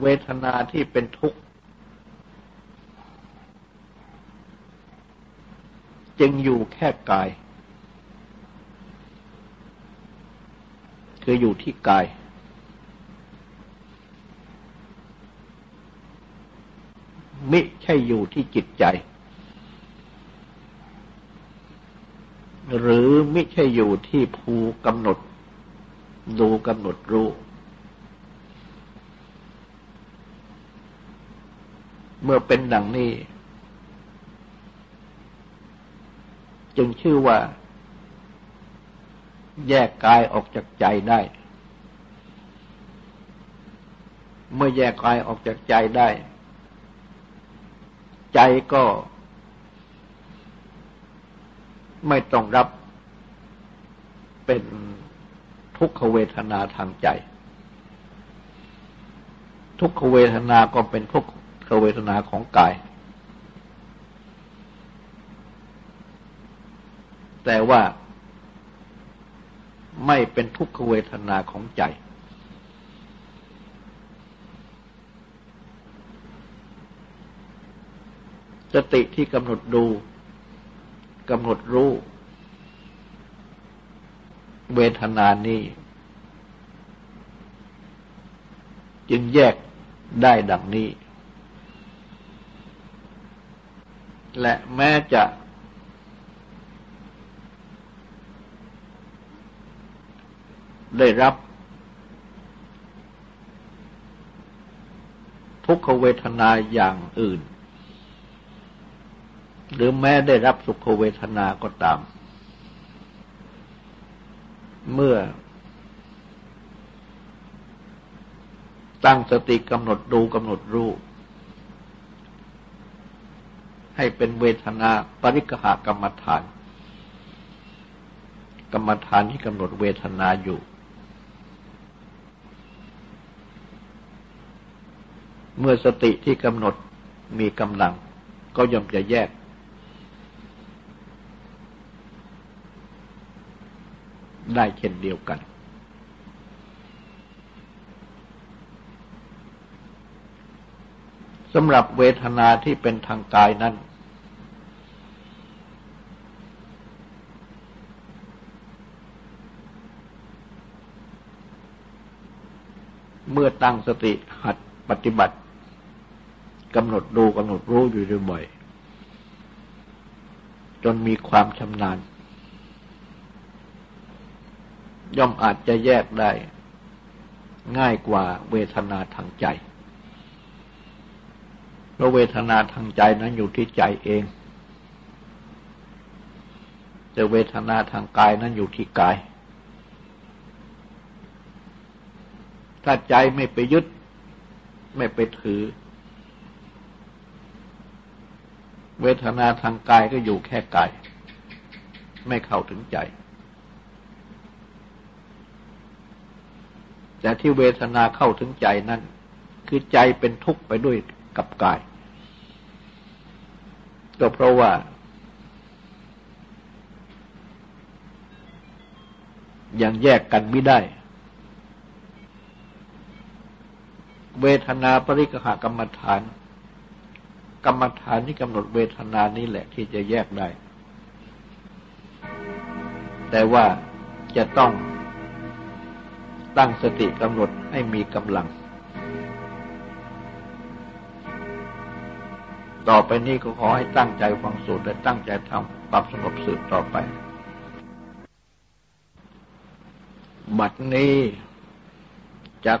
เวทนาที่เป็นทุกข์ จึงอยู่แค่กาย คืออยู่ที่กาย มิใช่อยู่ที่จิตใจ หรือมิใช่อยู่ที่ภูกำหนด ดูกำหนดรู้ มื่อเป็นดังนี้ จึงชื่อว่า แยกกายออกจากใจได้ เมื่อแยกกายออกจากใจได้ ใจก็ไม่ต้องรับเป็นทุกขเวทนาทางใจ ทุกขเวทนาก็เป็นทุกข เวทนาของกาย แต่ว่าไม่เป็นทุกขเวทนาของใจ สติที่กำหนดดูกำหนดรู้ เวทนานี้ จึงแยกได้ดังนี้ และแม้จะ ได้รับ ทุกขเวทนาอย่างอื่น หรือแม้ได้รับสุขเวทนาก็ตาม เมื่อ ตั้งสติกำหนดดูกำหนดรู้ ให้เป็นเวทนาปริกหากรรมฐาน กรรมฐานที่กำหนดเวทนาอยู่ เมื่อสติที่กำหนดมีกำลัง ก็ย่อมจะแยก ได้เช่นเดียวกันสำหรับเวทนาที่เป็นทางกายนั้น เมื่อตั้งสติหัดปฏิบัติกำหนดดูกำหนดรู้อยู่บ่อยจนมีความชำนาญ ย่อมอาจจะแยกได้ ง่ายกว่าเวทนาทางใจเพราะเวทนาทางใจนั้นอยู่ที่ใจเอง แต่เวทนาทางกายนั้นอยู่ที่กาย ถ้าใจไม่ไปยึด ไม่ไปถือ เวทนาทางกายก็อยู่แค่กาย ไม่เข้าถึงใจ แต่ที่เวทนาเข้าถึงใจนั้นคือใจเป็นทุกข์ไปด้วยกับกาย ก็เพราะว่ายังแยกกันไม่ได้ เวทนาปริกหากรรมฐาน กรรมฐานที่กำหนดเวทนานี้แหละที่จะแยกได้ แต่ว่าจะต้องตั้งสติกำหนดให้มีกำลัง ต่อไปนี้ก็ขอให้ตั้งใจฟังสูตรและตั้งใจทำปรับสงบสืบต่อไป บัดนี้จัก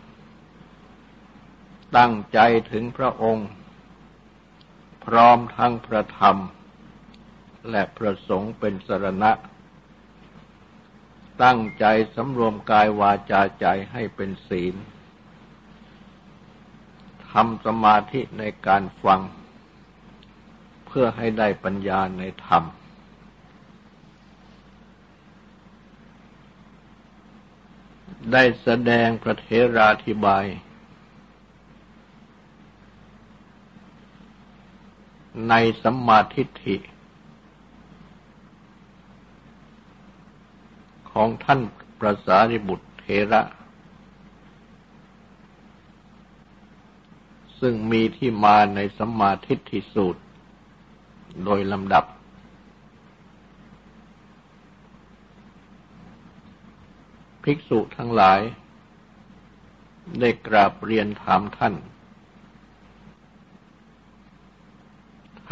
ตั้งใจถึงพระองค์ พร้อมทั้งพระธรรม และพระสงฆ์เป็นสรณะ ตั้งใจสำรวมกายวาจาใจให้เป็นศีลทำสมาธิในการฟัง เพื่อให้ได้ปัญญาในธรรม ได้แสดงประเทราธิบาย ในสัมมาทิฏฐิ ของท่านประสาริบุตรเทระ ซึ่งมีที่มาในสัมมาทิฏฐิสูตร โดยลำดับ ภิกษุทั้งหลาย ได้กราบเรียนถามท่าน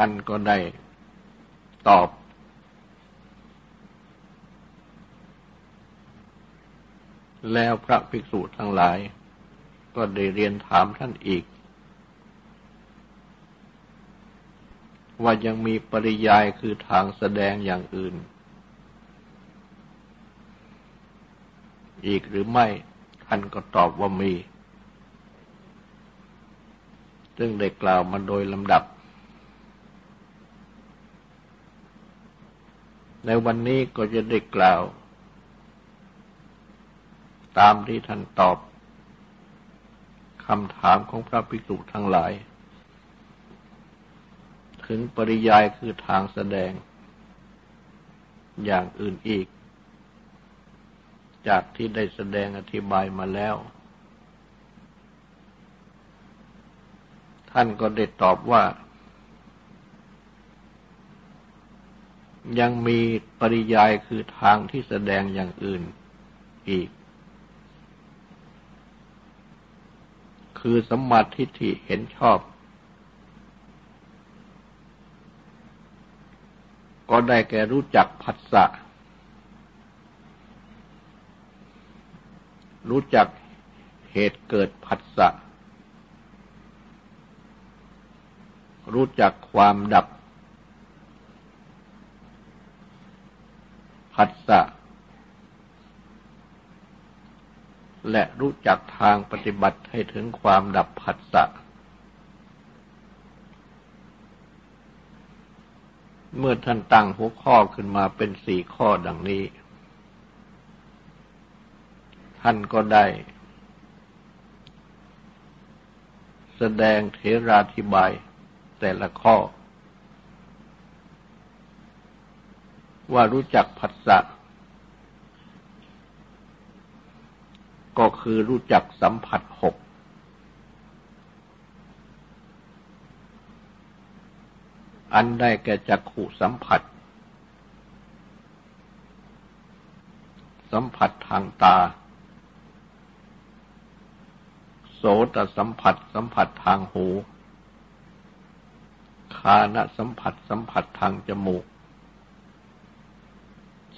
ท่านก็ได้ตอบ แล้วพระภิกษุทั้งหลาย ก็ได้เรียนถามท่านอีก ว่ายังมีปริยายคือทางแสดงอย่างอื่น อีกหรือไม่ท่านก็ตอบว่ามี ซึ่งได้กล่าวมาโดยลำดับ ในวันนี้ก็จะได้กล่าว ตามที่ท่านตอบคำถามของพระภิกษุทั้งหลาย ถึงปริยายคือทางแสดง อย่างอื่นอีก จากที่ได้แสดงอธิบายมาแล้ว ท่านก็ได้ตอบว่า ยังมีปริยายคือทางที่แสดงอย่างอื่นอีก คือสมมาทิฏฐิเห็นชอบ ก็ได้แก่รู้จักผัสสะ รู้จักเหตุเกิดผัสสะ รู้จักความดับ ผัสสะและรู้จักทางปฏิบัติให้ถึงความดับผัสสะ เมื่อท่านตั้งหัวข้อขึ้นมาเป็นสี่ข้อดังนี้ ท่านก็ได้ แสดงเทราธิบายแต่ละข้อ ว่ารู้จักผัสสะ ก็คือรู้จักสัมผัสหก อันได้แก่จักขุสัมผัส สัมผัสทางตา โสตสัมผัส สัมผัสทางหู คานสัมผัส สัมผัสทางจมูก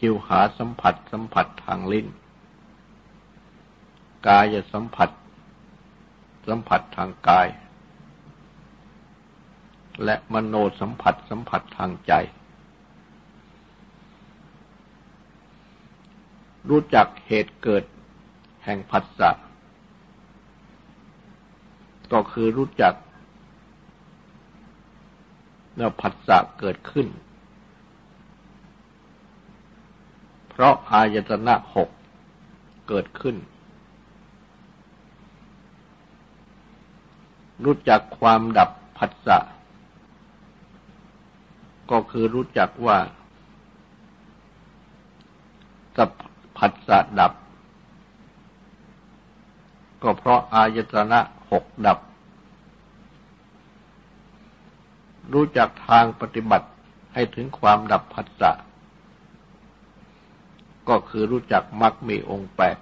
ชิวหาสัมผัสสัมผัสทางลิ้น กายสัมผัส สัมผัสทางกาย และมโนสัมผัสสัมผัสทางใจ รู้จักเหตุเกิดแห่งผัสสะก็คือรู้จักเมื่อผัสสะเกิดขึ้น เพราะอายตนะหกเกิดขึ้น รู้จักความดับผัสสะ ก็คือรู้จักว่าสัพผัสสะดับ ก็เพราะอายตนะหกดับ รู้จักทางปฏิบัติให้ถึงความดับผัสสะ ก็คือรู้จักมรรคมีองค์แปด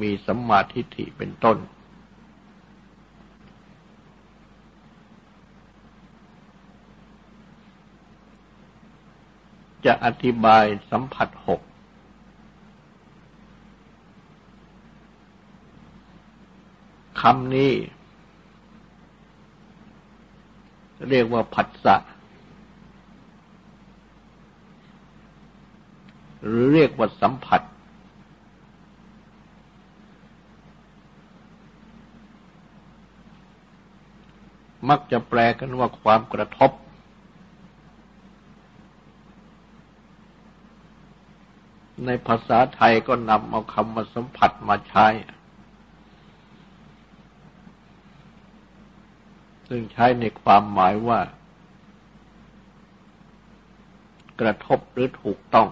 มีสัมมาทิฏฐิเป็นต้น จะอธิบายสัมผัสหกคำนี้ เรียกว่าผัสสะ หรือเรียกว่าสัมผัส มักจะแปลกันว่าความกระทบ ในภาษาไทยก็นำเอาคำมาสัมผัสมาใช้ ซึ่งใช้ในความหมายว่า กระทบหรือถูกต้อง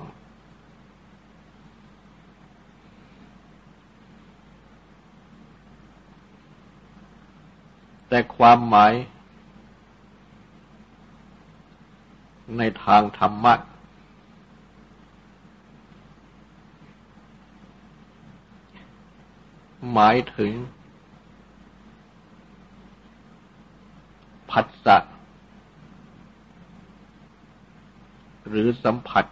แต่ความหมาย ในทางธรรมะ หมายถึงผัสสะหรือสัมผัส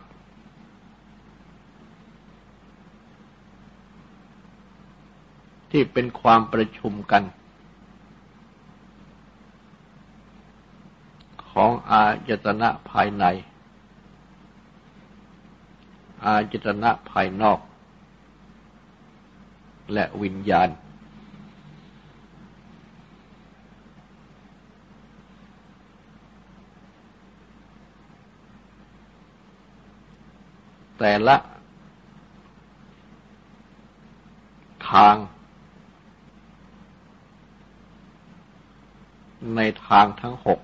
ที่เป็นความประชุมกันข อาจตนะภายใน อาจตนะภายนอก และวิญญาณ แต่ละทาง ในทางทั้งหก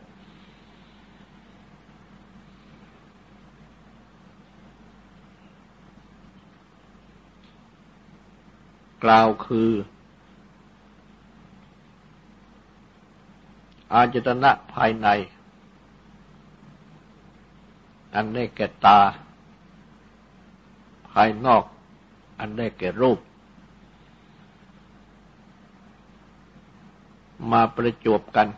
กล่าวคือ อาจตนะภายใน อันได้แก่ตา ภายนอก อันได้แก่รูป มาประจวบกัน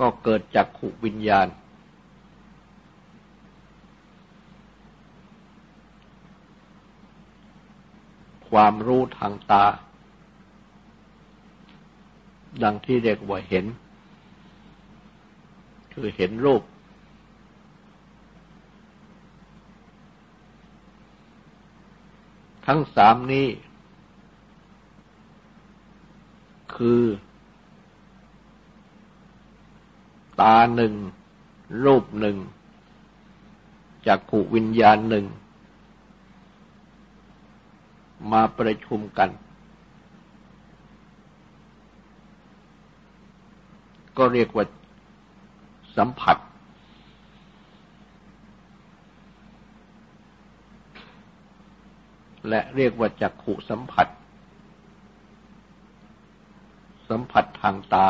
ก็เกิดจากขุวิญญาณ ความรู้ทางตา ดังที่เรียกว่าเห็น คือเห็นรูป ทั้งสามนี้ คือ ตาหนึ่ง รูปหนึ่งจักขุวิญญาณหนึ่ง มาประชุมกัน ก็เรียกว่าสัมผัส และเรียกว่าจักขุสัมผัส สัมผัสทางตา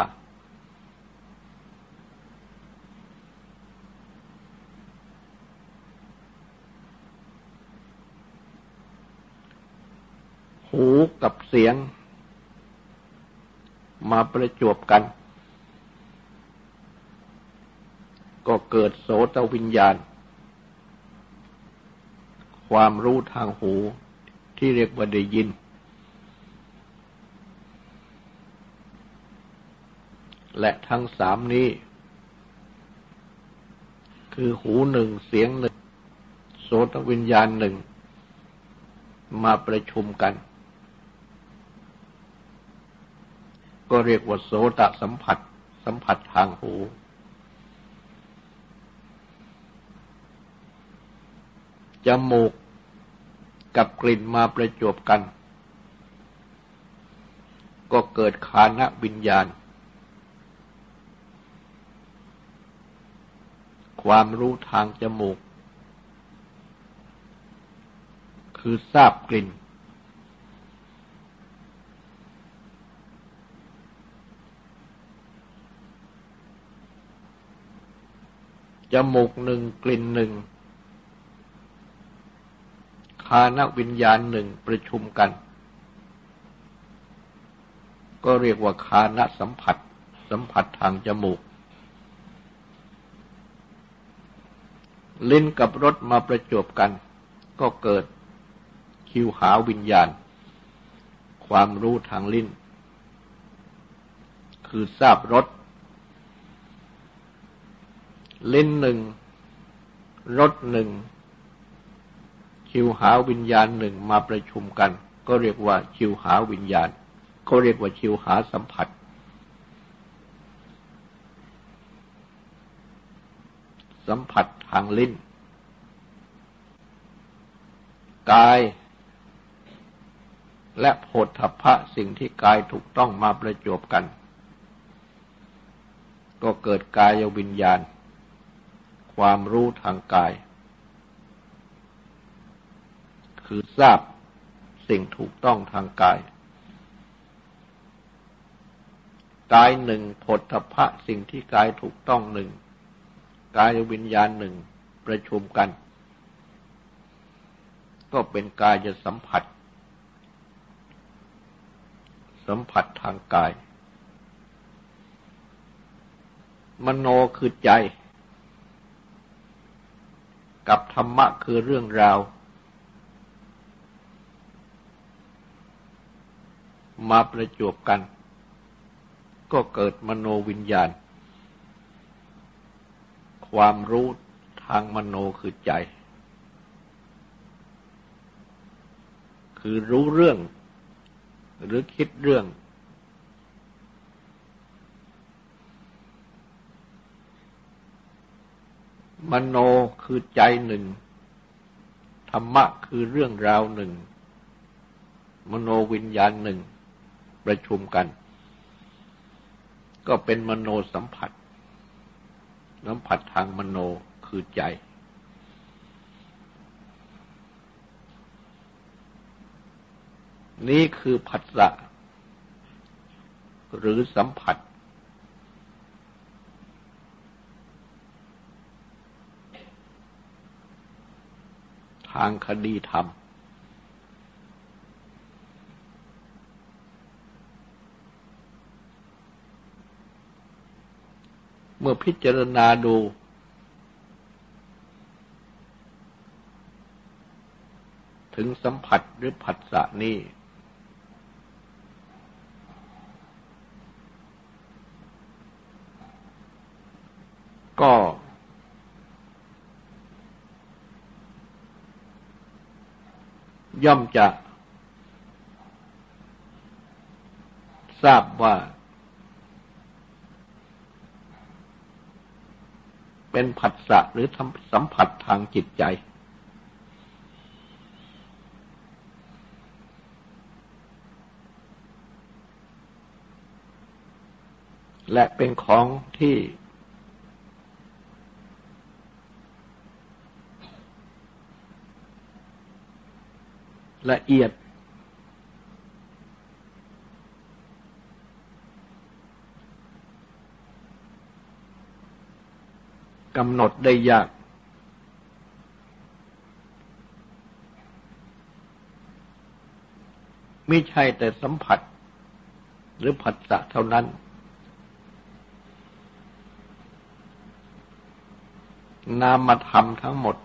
หูกับเสียง มาประจวบกัน ก็เกิดโสตวิญญาณ ความรู้ทางหูที่เรียกว่าได้ยิน และทั้งสามนี้ คือหูหนึ่งเสียงหนึ่งโสตวิญญาณหนึ่งมาประชุมกัน ก็เรียกว่าโสตสัมผัส สัมผัสทางหู จมูกกับกลิ่นมาประจบกัน ก็เกิดคานะวิญญาณ ความรู้ทางจมูก คือทราบกลิ่น จมูกหนึ่งกลิ่นหนึ่งคานวิญญาณหนึ่งประชุมกัน ก็เรียกว่าคานสัมผัส สัมผัสทางจมูก ลิ้นกับรสมาประจบกัน ก็เกิดคิวหาวิญญาณ ความรู้ทางลิ้น คือทราบรส ลิ้นหนึ่งรสหนึ่ง ชิวหาวิญญาณหนึ่งมาประชุมกัน ก็เรียกว่าชิวหาวิญญาณเขาเรียกว่าชิวหาสัมผัส สัมผัสทางลิ้น กายและโพธพะสิ่งที่กายถูกต้องมาประจบกัน ก็เกิดกายวิญญาณ ความรู้ทางกาย คือทราบสิ่งถูกต้องทางกาย กายหนึ่งผลทพะสิ่งที่กายถูกต้องหนึ่งกายวิญญาณหนึ่งประชุมกัน ก็เป็นกายจะสัมผัส สัมผัสทางกาย มโนคือใจ กับธรรมะคือเรื่องราว มาประจวบกัน ก็เกิดมโนวิญญาณ ความรู้ทางมโนคือใจ คือรู้เรื่องหรือคิดเรื่อง มโนคือใจหนึ่ง ธรรมะคือเรื่องราวหนึ่ง มโนวิญญาณหนึ่ง ประชุมกัน ก็เป็นมโนสัมผัส สัมผัสทางมโนคือใจ นี่คือผัสสะหรือสัมผัสางคดีธรรม เมื่อพิจารณาดู ถึงสัมผัสหรือผัสสะนี้ก็ ย่อมจะ ทราบว่า เป็นผัสสะหรือสัมผัสทางจิตใจ และเป็นของที่ ละเอียด กำหนดได้ยาก ไม่ใช่แต่สัมผัส หรือผัสสะเท่านั้น นามธรรมทั้งหมด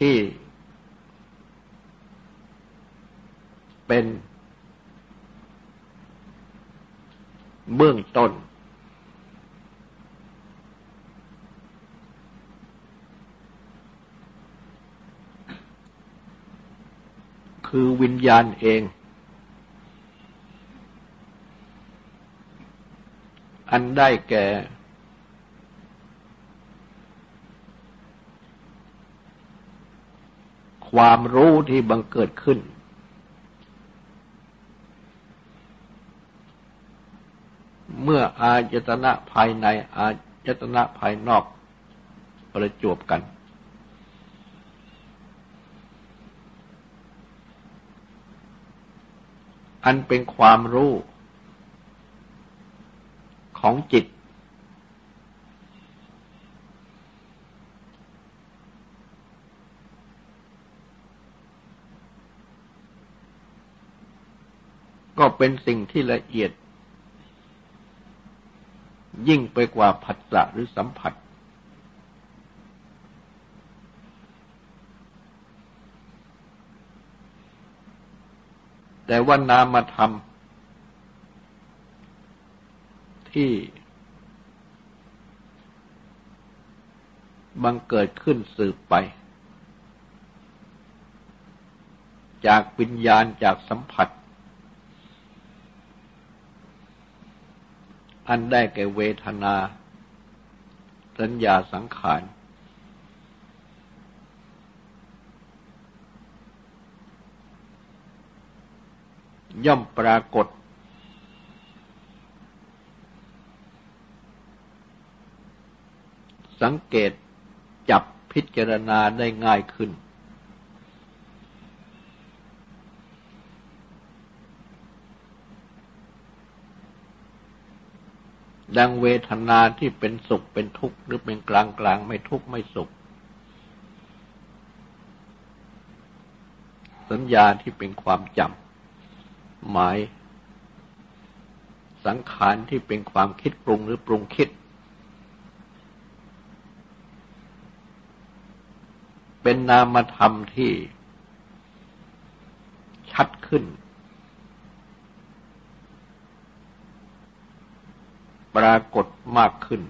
ที่เป็นเบื้องต้น คือวิญญาณเอง อันได้แก่ ความรู้ที่บังเกิดขึ้น เมื่ออายตนะภายในอายตนะภายนอกประจวบกัน อันเป็นความรู้ของจิต ก็เป็นสิ่งที่ละเอียด ยิ่งไปกว่าผัสสะหรือสัมผัส แต่ว่านามธรรมที่บังเกิดขึ้นสืบไป จากวิญญาณจากสัมผัส อันได้แก่เวทนา สัญญาสังขาร ย่อมปรากฏ สังเกตจับพิจารณาได้ง่ายขึ้น ดังเวทนาที่เป็นสุขเป็นทุกข์หรือเป็นกลางกลางไม่ทุกข์ไม่สุข สัญญาที่เป็นความจำหมาย สังขารที่เป็นความคิดปรุงหรือปรุงคิด เป็นนามธรรมที่ชัดขึ้น ปรากฏมากขึ้น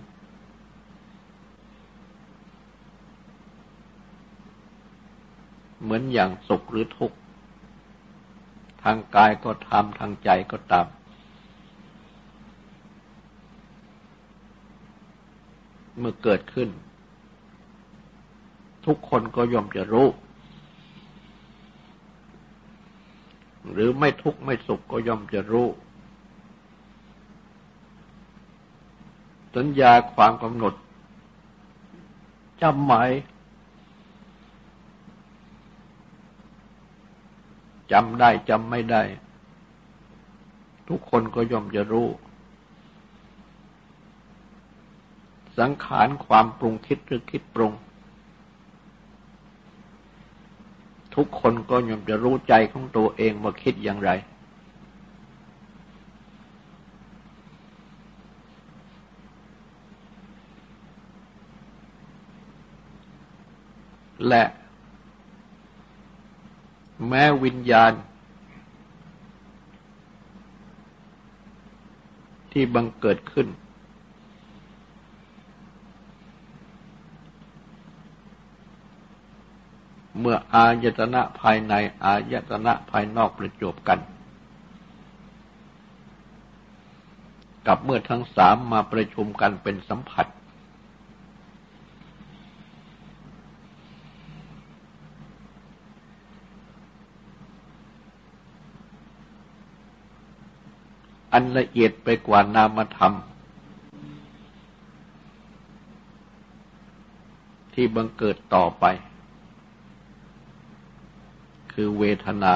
เหมือนอย่างสุขหรือทุกข์ ทางกายก็ทำทางใจก็ตาม เมื่อเกิดขึ้น ทุกคนก็ย่อมจะรู้ หรือไม่ทุกข์ไม่สุขก็ย่อมจะรู้ สัญญาความกำหนดจำหมายจำได้จำไม่ได้ ทุกคนก็ย่อมจะรู้ สังขารความปรุงคิดหรือคิดปรุง ทุกคนก็ย่อมจะรู้ใจของตัวเองว่าคิดอย่างไร และแม้วิญญาณ ที่บังเกิดขึ้น เมื่ออายตนะภายใน อายตนะภายนอกประจบกัน กับเมื่อทั้งสามมาประชุมกันเป็นสัมผัส อันละเอียดไปกว่านามธรรม ที่บังเกิดต่อไป คือเวทนา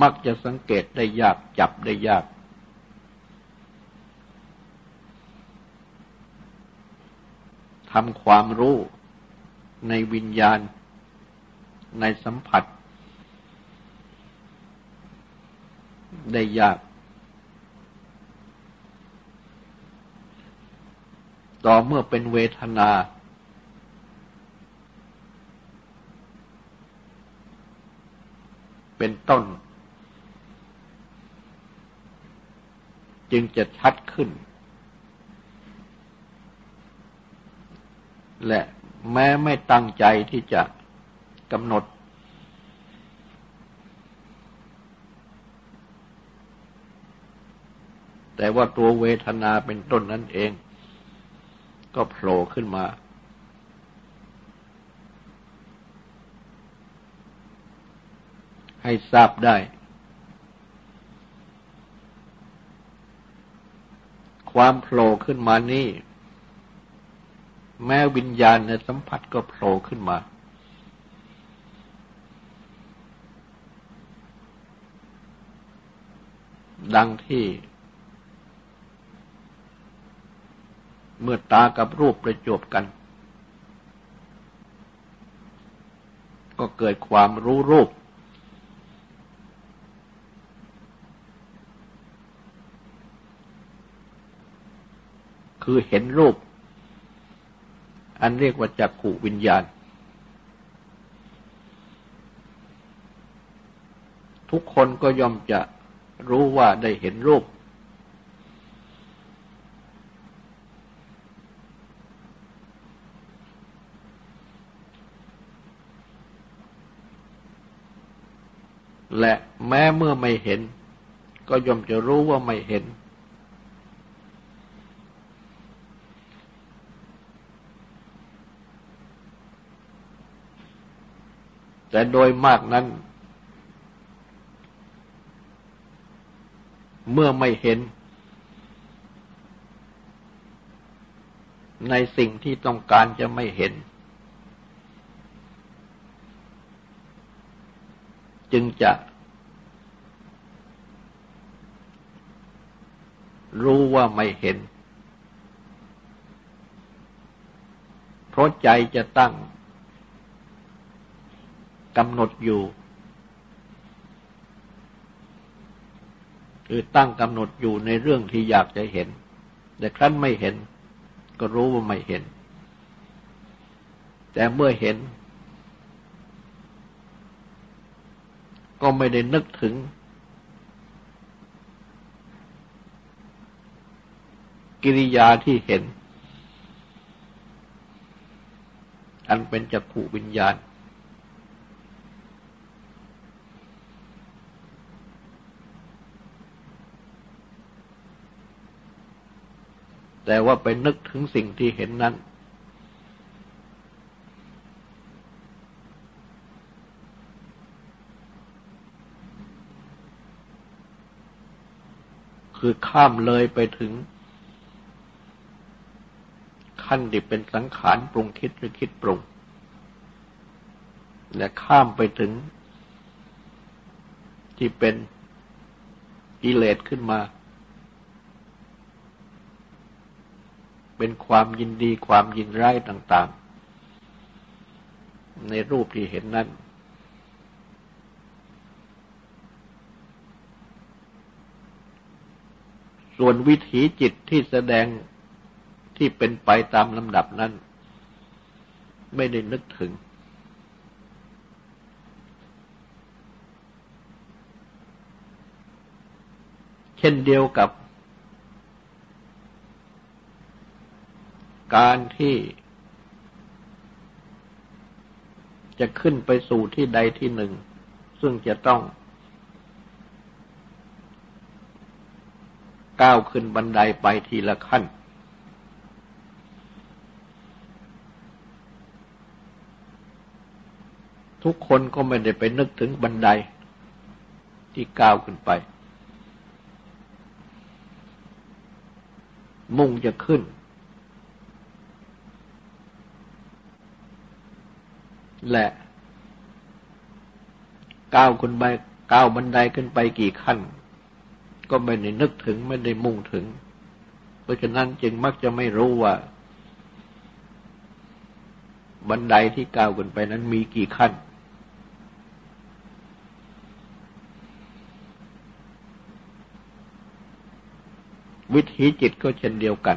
มักจะสังเกตได้ยากจับได้ยาก ทำความรู้ในวิญญาณในสัมผัส ได้ยาก ต่อเมื่อเป็นเวทนา เป็นต้น จึงจะชัดขึ้น และแม้ไม่ตั้งใจที่จะกำหนด แต่ว่าตัวเวทนาเป็นต้นนั่นเอง ก็โผล่ขึ้นมา ให้ทราบได้ ความโผล่ขึ้นมานี่ แม้วิญญาณในสัมผัสก็โผล่ขึ้นมาดังที่ เมื่อตากับรูปประจบกัน ก็เกิดความรู้รูป คือเห็นรูป อันเรียกว่าจักขุวิญญาณ ทุกคนก็ย่อมจะรู้ว่าได้เห็นรูป และ แม้เมื่อไม่เห็น ก็ย่อมจะรู้ว่าไม่เห็น แต่โดยมากนั้น เมื่อไม่เห็น ในสิ่งที่ต้องการจะไม่เห็นจึงจะ รู้ว่าไม่เห็น เพราะใจจะตั้งกำหนดอยู่คือตั้งกำหนดอยู่ในเรื่องที่อยากจะเห็น แต่ครั้นไม่เห็น ก็รู้ว่าไม่เห็น แต่เมื่อเห็น ก็ไม่ได้นึกถึง กิริยาที่เห็น อันเป็นจักขูวิญญาณ แต่ว่าไปนึกถึงสิ่งที่เห็นนั้น คือข้ามเลยไปถึง ขั้นที่เป็นสังขารปรุงคิดหรือคิดปรุง และข้ามไปถึง ที่เป็นกิเลสขึ้นมา เป็นความยินดีความยินร้ายต่าง ๆ ในรูปที่เห็นนั้นส่วนวิถีจิตที่แสดง ที่เป็นไปตามลำดับนั้น ไม่ได้นึกถึง เช่นเดียวกับ การที่ จะขึ้นไปสู่ที่ใดที่หนึ่ง ซึ่งจะต้องก้าวขึ้นบันไดไปทีละขั้น ทุกคนก็ไม่ได้ไปนึกถึงบันไดที่ก้าวขึ้นไป มุ่งจะขึ้น และก้าวขึ้นไปก้าวบันไดขึ้นไปกี่ขั้น ก็ไม่ได้นึกถึงไม่ได้มุ่งถึง เพราะฉะนั้นจึงมักจะไม่รู้ว่า บันไดที่ก้าวขึ้นไปนั้นมีกี่ขั้น วิถีจิตก็เช่นเดียวกัน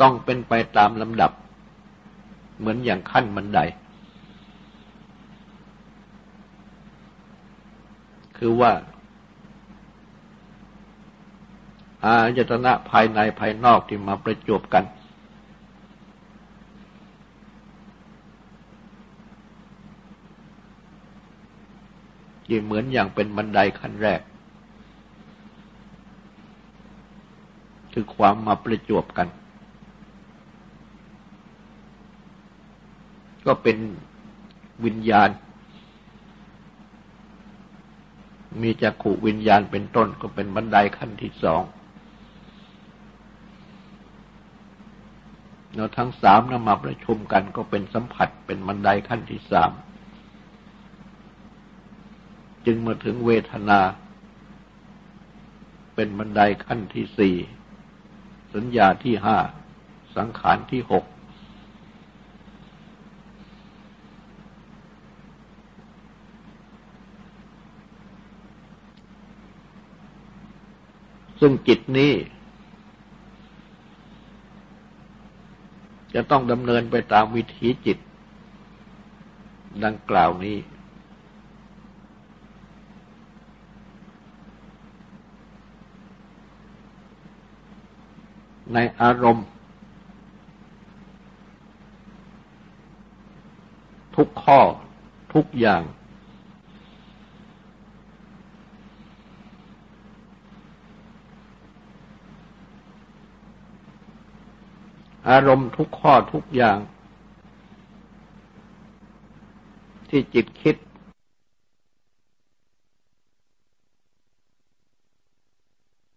ต้องเป็นไปตามลำดับ เหมือนอย่างขั้นบันได คือว่า อายตนะภายในภายนอกที่มาประจบกัน ที่เหมือนอย่างเป็นบันไดขั้นแรก คือความมาประจวบกัน ก็เป็นวิญญาณ มีจักขุวิญญาณเป็นต้นก็เป็นบันไดขั้นที่สองเราทั้งสามนำมาประชุมกันก็เป็นสัมผัสเป็นบันไดขั้นที่สาม จึงมาถึงเวทนา เป็นบันไดขั้นที่สี่ สัญญาที่ห้า สังขารที่หก ซึ่งจิตนี้ จะต้องดำเนินไปตามวิถีจิต ดังกล่าวนี้ ในอารมณ์ ทุกข้อทุกอย่าง อารมณ์ทุกข้อทุกอย่าง ที่จิตคิด